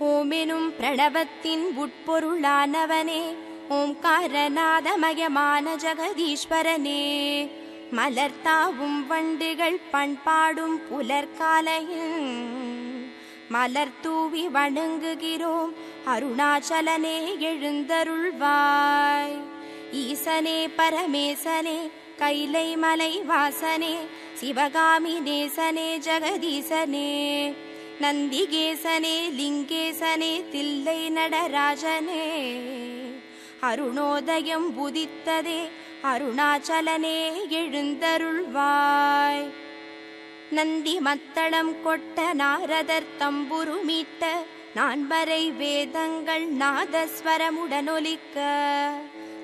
ஓமெனும் பிரணவத்தின் உட்பொருளானவனே ஓம்காரநாதமயமான ஜெகதீஸ்வரனே. மலர்த்தாவும் வண்டுகள் பண்பாடும் புலர்காலையில் மலர் தூவி வணங்குகிறோம் அருணாச்சலனே எழுந்தருள்வாய். ஈசனே பரமேசனே கைலை மலை வாசனே சிவகாமி நேசனே ஜெகதீசனே. நந்திகேசனே லிங்கேசனே தில்லை நடராஜனே. அருணோதயம் உதித்ததே அருணாச்சலனே எழுந்தருள்வாய். நந்தி மத்தளம் கொட்ட நாரதர் தம்புரு மீட்ட நான்வரை வேதங்கள் நாதஸ்வரமுடனொலிக்க.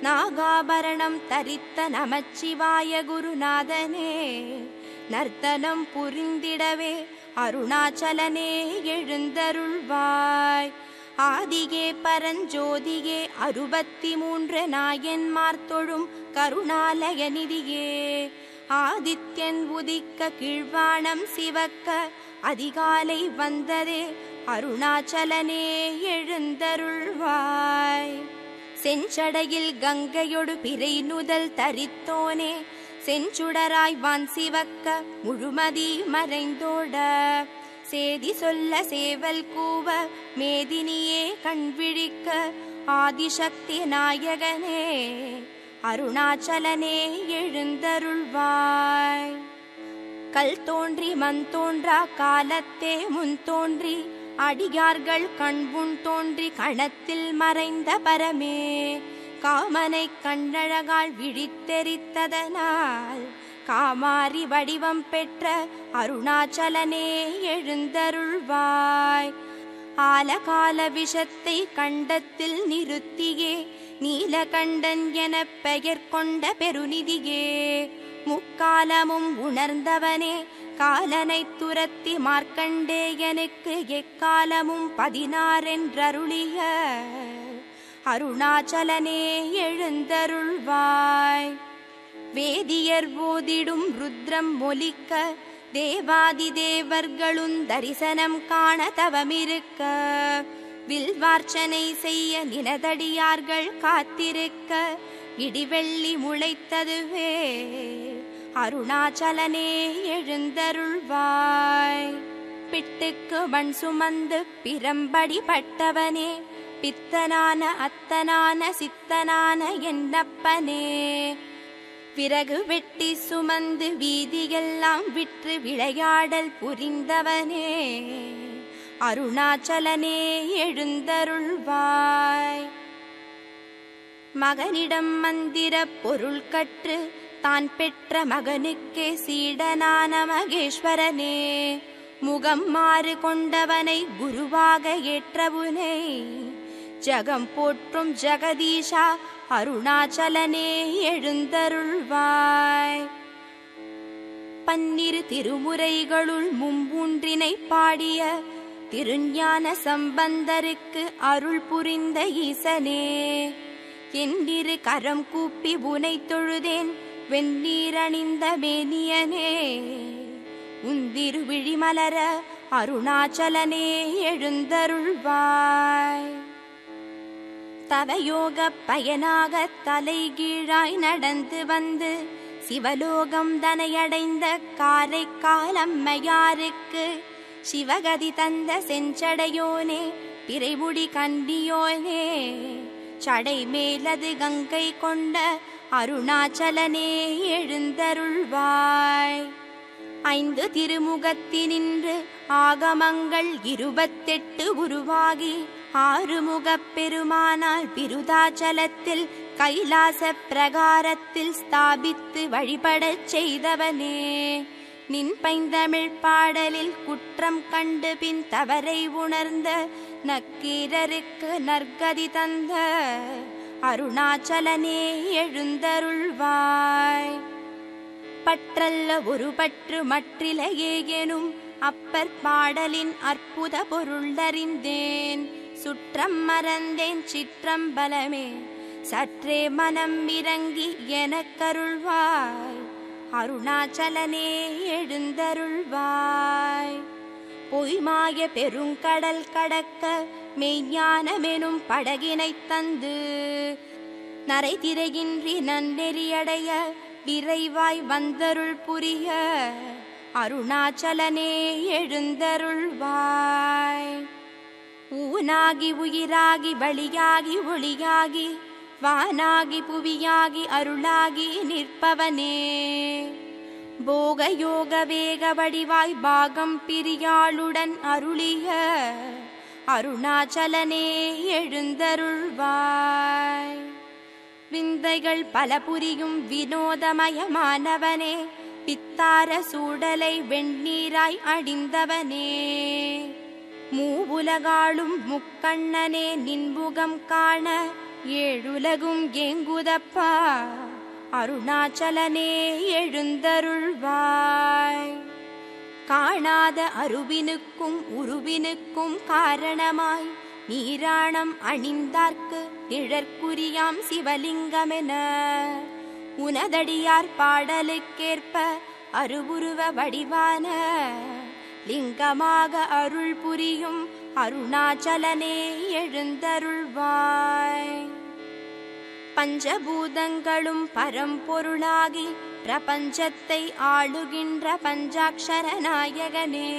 நாகாபரணம் தரித்த நமச்சிவாய குருநாதனே நர்த்தனம் புரிந்திடவே அருணாச்சலனே எழுந்தருள்வாய். ஆதிகே பரஞ்சோதியே அறுபத்தி மூன்று நாயன்மார் தொழும் கருணாலய நிதியே. ஆதித்யன் உதிக்க கீழ்வானம் சிவக்க அதிகாலை வந்ததே அருணாச்சலனே எழுந்தருள்வாய். செஞ்சடையில் கங்கையொடு பிறை நுதல் தரித்தோனே. செஞ்சுடராய் வான் சிவக்க முழுமதி மறைந்தோட. சேதி சொல்ல சேவல் கூவ மேதினியே கண்விழிக்க ஆதிசக்தி நாயகனே. அருணாச்சலனே எழுந்தருள்வாய். கல் தோன்றி மண் தோன்றா காலத்தே முன் தோன்றி அடியார்கள் கண்புண் தோன்றி கணத்தில் மறைந்த பரமே காமனை கண்ணழகால் விழித்தெரித்ததனால் காமாரி வடிவம் பெற்ற அருணாச்சலனே எழுந்தருள்வாய். ஆலகால விஷத்தை கண்டத்தில் நிறுத்தியே நீலகண்டன் என பெயர் கொண்ட பெருநிதியே முக்காலமும் உணர்ந்தவனே. காலனை துரத்தி மார்க்கண்டேயனுக்கு எக்காலமும் பதினாறென்றருளிய. அருணாச்சலனே எழுந்தருள்வாய். வேதியர் போதிடும் ருத்ரம் மொலிக்க தேவாதி தேவர்களும் தரிசனம் காண தவமிருக்க. வில்வார்ச்சனை செய்ய நினதடியார்கள் காத்திருக்க. இடிவெள்ளி முளைத்ததுவே. அருணாச்சலனே எழுந்தருள்வாய். பிட்டுக்கு மண் சுமந்து பிரம்படி பட்டவனே பித்தனான அத்தனான சித்தனான என்னப்பனே. பிறகு வெட்டி சுமந்து வீதியெல்லாம் விற்று விளையாடல் புரிந்தவனே அருணாச்சலனே எழுந்தருள்வாய். மகனிடம் மந்திர பொருள் கற்று தான் பெற்ற மகனுக்கே சீடனான மகேஸ்வரனே. முகம் மாறு கொண்டவனை குருவாக ஏற்றவுனை. ஜகம் போற்றும் ஜெகதீஷா அருணாச்சலனே எழுந்தருள்வாய். பன்னிரு திருமுறைகளுள் மும்பூன்றினை பாடிய திருஞான சம்பந்தருக்கு அருள் புரிந்த ஈசனே. என்றிரு கரம் கூப்பி உனை தொழுதேன். வெந்நீரணிந்த மேனியனே உந்திரு விழிமலர அருணாச்சலனே எழுந்தருள்வாய். தவயோக பயனாக தலைகீழாய் நடந்து வந்து சிவலோகம் தனையடைந்த காரைக்கால் அம்மையாருக்கு சிவகதி தந்த செஞ்சடையோனே பிறைமுடி கண்டியோனே சடை மேலது கங்கை கொண்ட அருணாச்சலனே எழுந்தருள்வாய். ஐந்து திருமுகத்தினின்று ஆகமங்கள் இருபத்தெட்டு உருவாகி ஆறுமுகப் பெருமானால் பிருதாச்சலத்தில் கைலாச பிரகாரத்தில் ஸ்தாபித்து வழிபடச் செய்தவனே. நின் பைந்தமிழ் பாடலில் குற்றம் கண்டு பின் தவறை உணர்ந்த நக்கீரருக்கு நற்கதி தந்த அருணாச்சலனே எழுந்தருள்வாய். பற்றல்ல ஒரு பற்று மற்றிலையே எனும் அப்பர் பாடலின் அற்புத பொருளறிந்தேன். சுற்றம் மறந்தேன் சிற்றம் பலமே சற்றே மனம் இறங்கி எனக்கருள்வாய். அருணாச்சலனே எழுந்தருள்வாய். பொய்மாய பெருங்கடல் கடக்க மெய்ஞானமெனும் படகினைத் தந்து நரை திரையின்றி நன்னெறியடைய விரைவாய் வந்தருள் புரிய அருணாச்சலனே எழுந்தருள்வாய். ஊனாகி உயிராகி வழியாகி ஒளியாகி வானாகி புவியாகி அருளாகி நிற்பவனே. போக யோக வேக வடிவாய் பாகம் பிரியாளுடன் அருளிய அருணாச்சலனே எழுந்தருள்வாய். விந்தைகள் பல புரியும் வினோதமயமானவனே பித்தார சூடலை வெண்ணீராய் அடிந்தவனே மூவுலகாளும் முக்கண்ணனே நின்புகம் காண ஏழுலகும் ஏங்குதப்பா. அருணாச்சலனே எழுந்தருள்வாய். காணாத அருவினுக்கும் உருவினுக்கும் காரணமாய் நீராணம் அணிந்தார்க்கு நிழற்குரியாம் சிவலிங்கமென. உனதடியார் பாடலுக்கேற்ப அருவுருவ வடிவான லிங்கமாக அருள் புரியும் அருணாச்சலனே எழுந்தருள்வாய். பஞ்சபூதங்களும் பரம்பொருளாகி பிரபஞ்சத்தை ஆளுகின்ற பஞ்சாட்சர நாயகனே.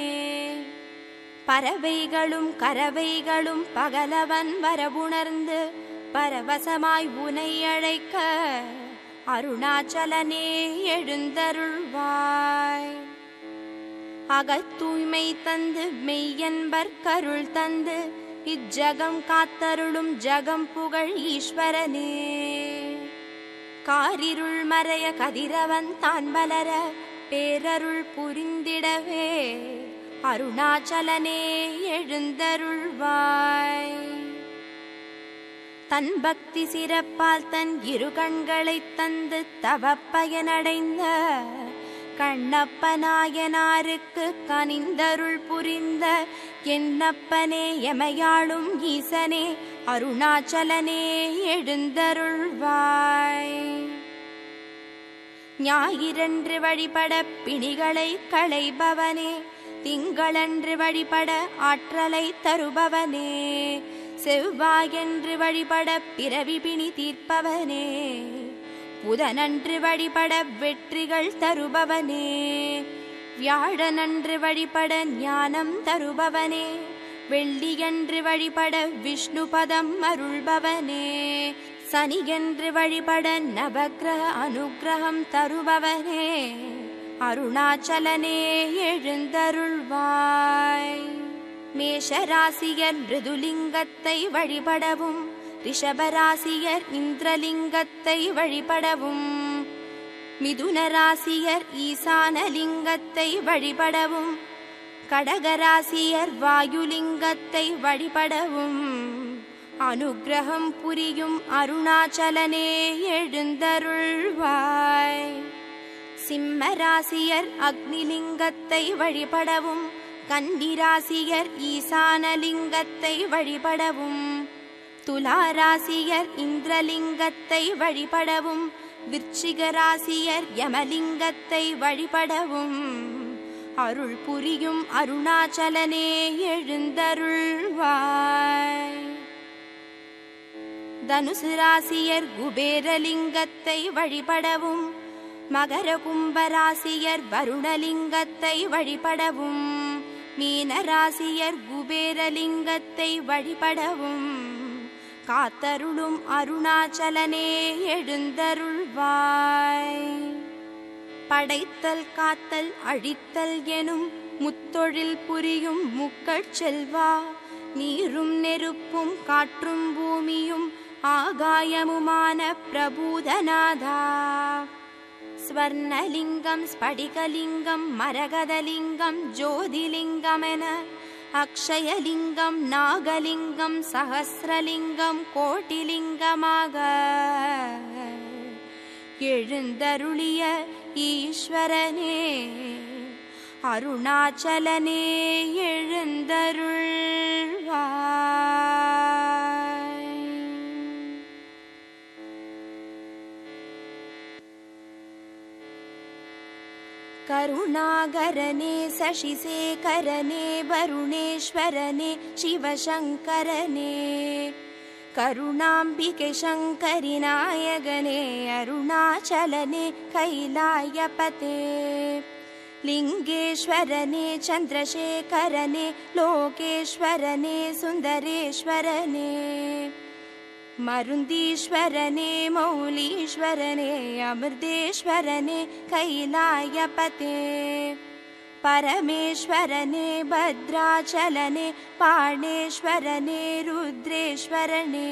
பறவைகளும் கரவைகளும் பகலவன் வரவுணர்ந்து பரவசமாய் உனை அழைக்க அருணாச்சலனே எழுந்தருள்வாய். அகத்தூய்மை தந்து மெய்யன்பர் கருள் தந்து இஜகம் காத்தருளும் ஜகம் புகழ் ஈஸ்வரனே. காரிருள் மறைய கதிரவன் தான் வளர பேரருள் புரிந்திடவே. அருணாச்சலனே எழுந்தருள்வாய். தன் பக்தி சிறப்பால் தன் இரு கண்களைத் தந்து தவப்பயனடைந்த கண்ணப்பநாயனாருக்கு கனிந்தருள் புரிந்த என்னப்பனே எமையாளும் ஈசனே அருணாச்சலனே எழுந்தருள்வாய். ஞாயிறன்று வழிபட பிணிகளை களைபவனே திங்களன்று வழிபட ஆற்றலை தருபவனே செவ்வாயன்று வழிபட பிறவி பிணி தீர்ப்பவனே புதனன்று வழிபட வெற்றிகள் தருபவனே வியாழனன்று வழிபட ஞானம் தருபவனே. வெள்ளியன்று வழிபட விஷ்ணு பதம் அருள்பவனே சனியன்று வழிபட நவகிரக அனுகிரகம் தருபவனே அருணாச்சலனே எழுந்தருள்வாய் மேஷராசியர் மிருதுலிங்கத்தை வழிபடவும் ரிஷபராசியர் இந்திரலிங்கத்தை வழிபடவும் மிதுனராசியர் ஈசானலிங்கத்தை வழிபடவும் கடகராசியர் வாயுலிங்கத்தை வழிபடவும் அனுகிரகம் புரியும் அருணாச்சலனே எழுந்தருள்வாய். சிம்மராசியர் அக்னிலிங்கத்தை வழிபடவும் கன்னிராசியர் ஈசானலிங்கத்தை வழிபடவும் துலாராசியர் இந்திரலிங்கத்தை வழிபடவும் விருச்சிகராசியர் யமலிங்கத்தை வழிபடவும் அருள் புரியும் அருணாச்சலனே எழுந்தருள்வாய். தனுசு ராசியர் குபேரலிங்கத்தை வழிபடவும் மகர கும்பராசியர் வருணலிங்கத்தை வழிபடவும் மீனராசியர் குபேரலிங்கத்தை வழிபடவும் காத்தருளும் அருணாச்சலனே எழுந்தருள்வாய். படைத்தல் காத்தல் அழித்தல் எனும் முத்தொழில் புரியும் முக்கட் செல்வா. நீரும் நெருப்பும் காற்றும் பூமியும் ஆகாயமுமான பிரபூதநாதா. ஸ்வர்ணலிங்கம் ஸ்படிகலிங்கம் மரகதலிங்கம் ஜோதிலிங்கமென அக்ஷயலிங்கம் நாகலிங்கம் சகசிரலிங்கம் கோட்டிலிங்கமாக எழுந்தருளிய ஈஸ்வரனே அருணாச்சலனே எழுந்தருள்வாய் करुणागरने शशिशेखरने वरुणेश्वरने शिवशङ्करने करुणाम्बिके शङ्करि नायगने अरुणाचलने कैलायपते लिङ्गेश्वरने चन्द्रशेखरने लोकेश्वरने सुन्दरेश्वरने मरुन्दीश्वरने मौलीश्वरने अमृतेश्वरने कैलायपते परमेश्वरने भद्राचलने पाणेश्वरने रुद्रेश्वरने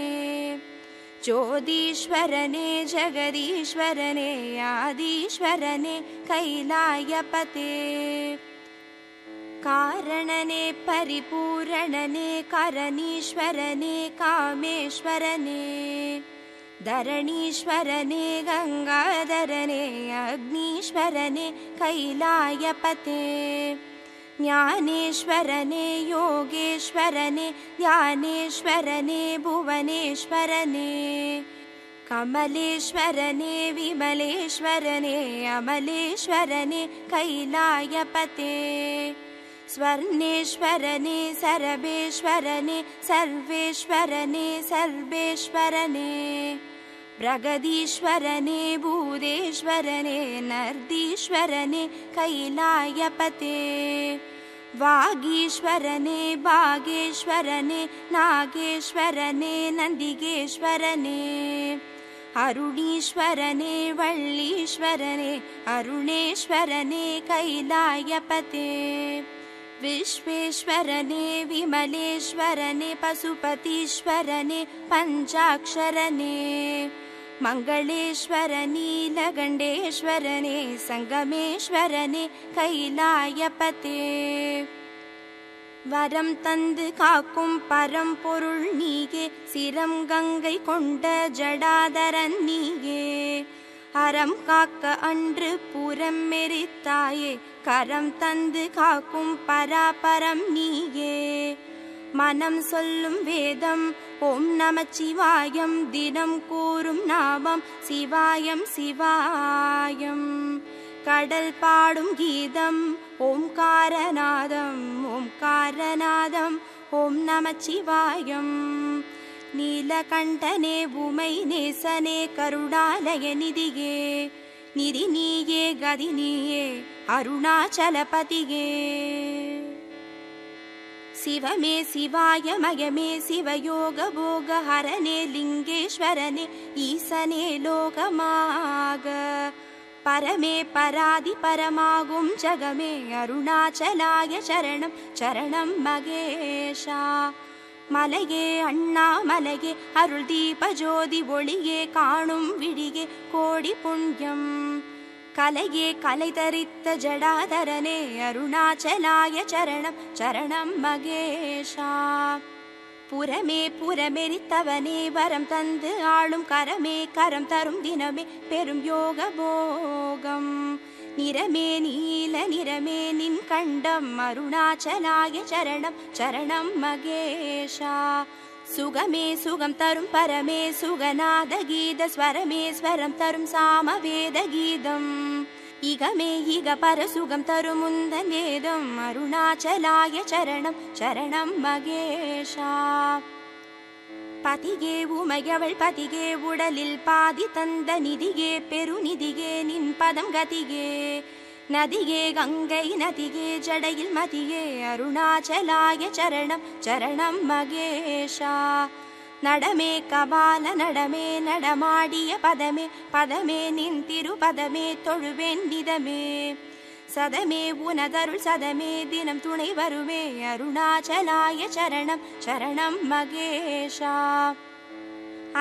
ज्योतीश्वरने जगदीश्वरने आदीश्वरने कैलायपते। कारणने परिपूरणने करणीश्वरने कामेश्वरने धरणीश्वरने गङ्गाधरने अग्नीश्वरने कैलायपते। ज्ञानेश्वरने योगेश्वरने ध्यानेश्वरने भुवनेश्वरने। कमलेश्वरने विमलेश्वरने अमलेश्वरने कैलायपते स्वर्णेश्वरने सरभेश्वरने सर्वेश्वरने सर्वेश्वरने प्रगदीश्वरने भूदेश्वरने नर्दीश्वरने कैलायपते। वागीश्वरने बागेश्वरने नागेश्वरने नन्दिगेश्वरने। अरुणीश्वरने वल्लीश्वरने अरुणेश्वरने कैलायपते विश्वेश्वरने विमलेश्वरने पशुपतीश्वरने पञ्चाक्षरने मङ्गलेश्वर नीलगण्डेश्वरने सङ्गमेश्वरने कैलायपते வரம் தந்து காக்கும் பரம்பொருள் நீயே சிரம் கங்கை கொண்ட ஜடாதரன் நீயே அறம் காக்க அன்று புறம் மெரித்தாயே கரம் தந்து காக்கும் பராபரம் நீயே. மனம் சொல்லும் வேதம் ஓம் நமச்சிவாயம் தினம் கூறும் நாமம் சிவாயம் சிவாயம். கடல் பாடும் கீதம் ஓம்காரநாதம். ஓம்காரநாதம் ஓம் நமச்சிவாயம் நீலகண்டனே உமை நேசனே கருணாலய நிதியே. நிதி நீயே கதி நீயே. அருணாச்சலபதியே சிவமே சிவாய மயமே சிவயோக போக ஹரனே லிங்கேஸ்வரனே ஈசனே லோகமாக பரமே பராதி பரமாகும் ஜகமே அருணாச்சலாய சரணம் சரணம் மகேஷா மலையே அண்ணாமலையே அருள் தீப ஜோதி ஒளியே காணும் விழியே கோடி புண்ணியம் கலையே கலை தரித்த ஜடாதரனே அருணாச்சலாய சரணம் சரணம் மகேஷா. புறமே புறமெரித்தவனே வரம் தந்து ஆளும் கரமே கரம் தரும் தினமே பெரும் யோக போகம். நிறமே நீல நிறமே நின் கண்டம் அருணாச்சலாய சரணம் சரணம் மகேஷா. சுகமே சுகம் தரும் பரமே சுகநாத கீத ஸ்வரமே ஸ்வரம் தரும் சாமவேத கீதம் இகமே இக பரசுகம் தரும் முந்தன் வேதம் அருணாச்சலாய சரணம் சரணம் மகேஷா பதிகே உமையவள் பதிகே உடலில் பாதி தந்த நிதியே பெருநிதியே நின் பதம் கதியே நதியே கங்கை நதியே ஜடையில் மதியே அருணாச்சலாய சரணம் சரணம் மகேஷா. நடமே கபால நடமே நடமாடிய பதமே பதமே நின் திருபதமே தொழுவேன் நிதமே. சதமே உனதருள் சதமே தினம் துணை வருவே அருணாச்சலாய சரணம் சரணம் மகேஷா.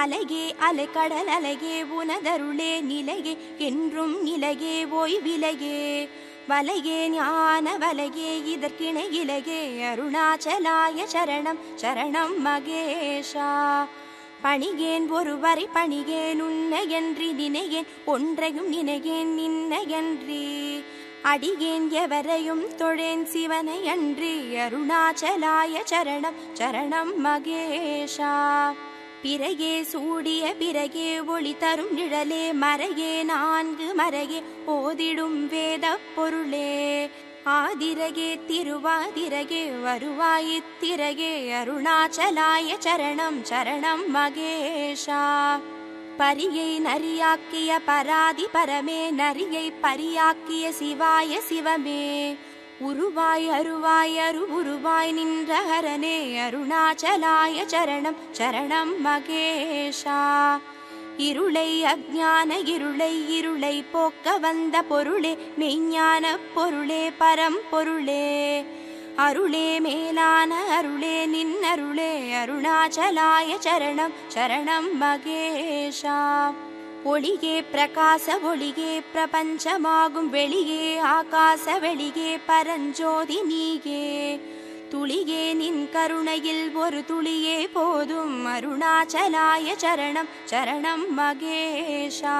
அலையே கடல் அலையே உனதருளே நிலையே என்றும் நிலையே ஓய்விலையே வலையே ஞான வலையே இதற்கிணை அருணாச்சலாய சரணம் சரணம் மகேஷா. பணிகேன் ஒருவரை பணிகேன் உன்னையன்றி நினையேன் ஒன்றையும் நினையேன் நின்னையன்றி. அடியேன் எவரையும் தொழேன் சிவனை அன்றி அருணாச்சலாய சரணம் சரணம் மகேஷா. பிறகே சூடிய பிறகே ஒளி தரும் நிழலே மறையே நான்கு மறையே ஓதிடும் வேத பொருளே ஆதிரகே திருவாதிரகே வருவாயித்திரகே அருணாச்சலாய சரணம் சரணம் மகேஷா. பரியை நரியாக்கிய பராதி பரமே நரியை பரியாக்கிய சிவாய சிவமே. உருவாய் அருவாய் அரு உருவாய் நின்ற ஹரனே அருணாச்சலாய சரணம் சரணம் மகேஷா. இருளை அஜான இருளை இருளை போக்க வந்த பொருளே மெய்ஞான பொருளே பரம்பொருளே அருளே மேலான அருளே நின் அருளே அருணாச்சலாய சரணம் சரணம் மகேஷா. ஒளியே பிரகாச ஒளியே பிரபஞ்சமாகும் வெளியே ஆகாச வெளியே பரஞ்சோதி நீயே. துளியே நின் கருணையில் ஒரு துளியே போதும் அருணாச்சலாய சரணம் சரணம் மகேஷா.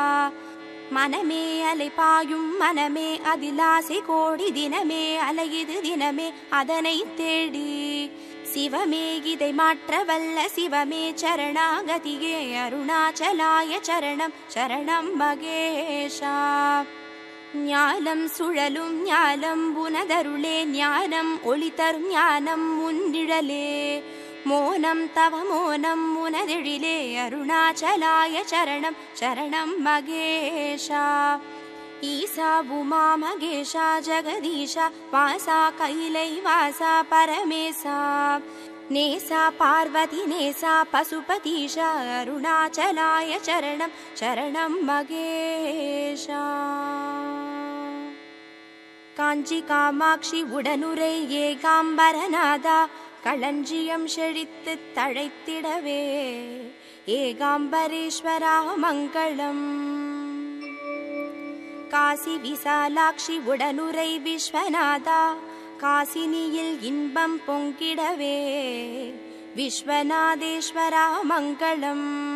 மனமே அலைப்பாயும் மனமே அதிலாசை கோடி தினமே அலையுது தினமே அதனை தேடி. சிவமே இதை மாற்ற வல்ல சிவமே சரணாகதியே அருணாச்சலாய சரணம் சரணம் மகேஷா ஞானம் சுழலும் ஞானம் உனதருளே ஞானம் ஒளி தரும் ஞானம் உன்னிழலே மோனம் தவ மோனம் உனதெழிலே அருணாச்சலாய சரணம் சரணம் மகேஷா ஈசா உமா மகேஷா ஜெகதீஷா வாசா கைலை வாசா பரமேசா நேசா பார்வதி நேசா பசுபதீஷா அருணாச்சலாய சரணம் சரணம் மகேஷா காஞ்சி காமாட்சி உடனுரை ஏகாம்பரநாதா களஞ்சியம் செழித்து தழைத்திடவே ஏகாம்பரேஸ்வரா மங்களம் காசி விசாலாட்சி உடனுரை விஸ்வநாதா காசினியில் இன்பம் பொங்கிடவே. விஸ்வநாதேஸ்வரா மங்களம்.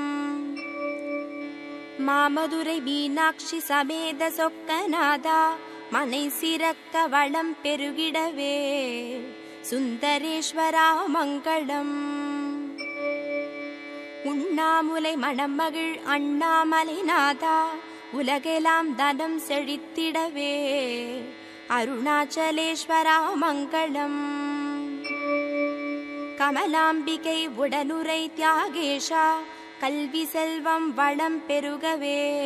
மாமதுரை மீனாட்சி சமேத சொக்கநாதா மனை சிறக்க வளம் பெருகிடவே. சுந்தரேஸ்வரா மங்களம். உண்ணாமுலை மணமகிழ் அண்ணாமலை நாதா உலகெல்லாம் தனம் செழித்திடவே. அருணாச்சலேஸ்வரா மங்களம். கமலாம்பிகை உடனுரை தியாகேஷா கல்வி செல்வம் வளம் பெருகவே.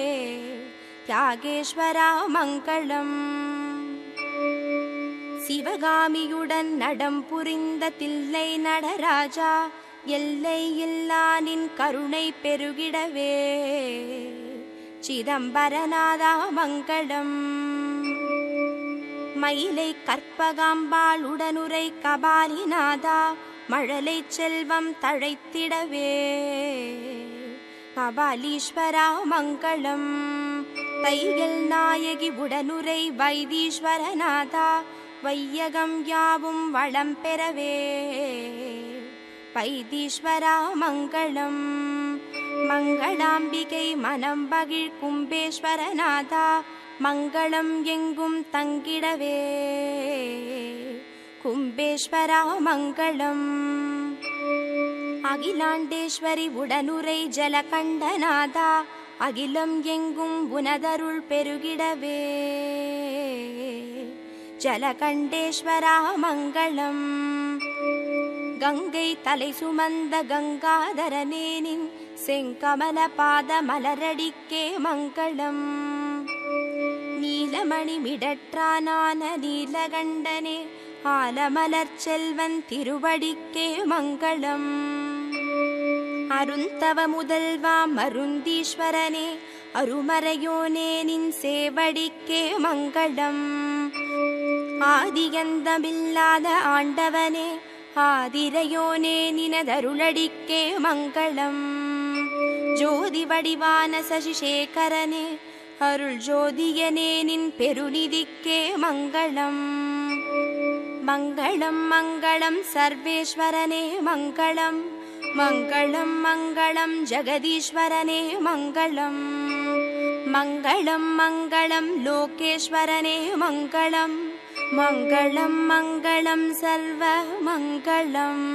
தியாகேஸ்வரா மங்களம். சிவகாமியுடன் நடம் புரிந்த தில்லை நடராஜா எல்லை இல்லானின் கருணை பெருகிடவே. சிதம்பரநாதா மங்களம் மயிலை கற்பகாம்பாளுடனுரை கபாலிநாதா மழலை செல்வம் தழைத்திடவே. கபாலீஸ்வரா மங்களம். தையல் நாயகி உடனுரை வைதீஸ்வரநாதா வையகம் யாவும் வளம் பெறவே. வைதீஸ்வரா மங்களம். மங்களாம்பிகை மனம் பகிழ் கும்பேஸ்வரநாதா மங்களம் எங்கும் தங்கிடவே. கும்பேஸ்வரா மங்களம். அகிலாண்டேஸ்வரி உடனுரை ஜலகண்டநாதா அகிலம் எங்கும் உனதருள் பெருகிடவே. ஜலகண்டேஸ்வரா மங்களம். கங்கை தலை சுமந்த கங்காதரனேனின் செங்கமல பாத மலரடிக்கே மங்களம் நீலமணி மிடற்றானான நீலகண்டனே ஆலமலர் செல்வன் திருவடிக்கே மங்களம் அருந்தவ முதல்வா மருந்தீஸ்வரனே அருமறையோனே நின் சேவடிக்கே மங்களம் ஆதியந்தமில்லாத ஆண்டவனே ஆதிரையோனே நினதருளடிக்கே மங்களம் ஜோதி வடிவான சசிசேகரனே அருள் ஜோதியனே நின் பெருநிதிக்கே மங்களம் மங்களம் மங்களம் சர்வேஸ்வரனே மங்களம் மங்களம் மங்களம் ஜெகதீஸ்வரனே மங்களம் மங்களம் மங்களம் லோகேஸ்வரனே மங்களம் மங்களம் மங்களம் சர்வ மங்களம்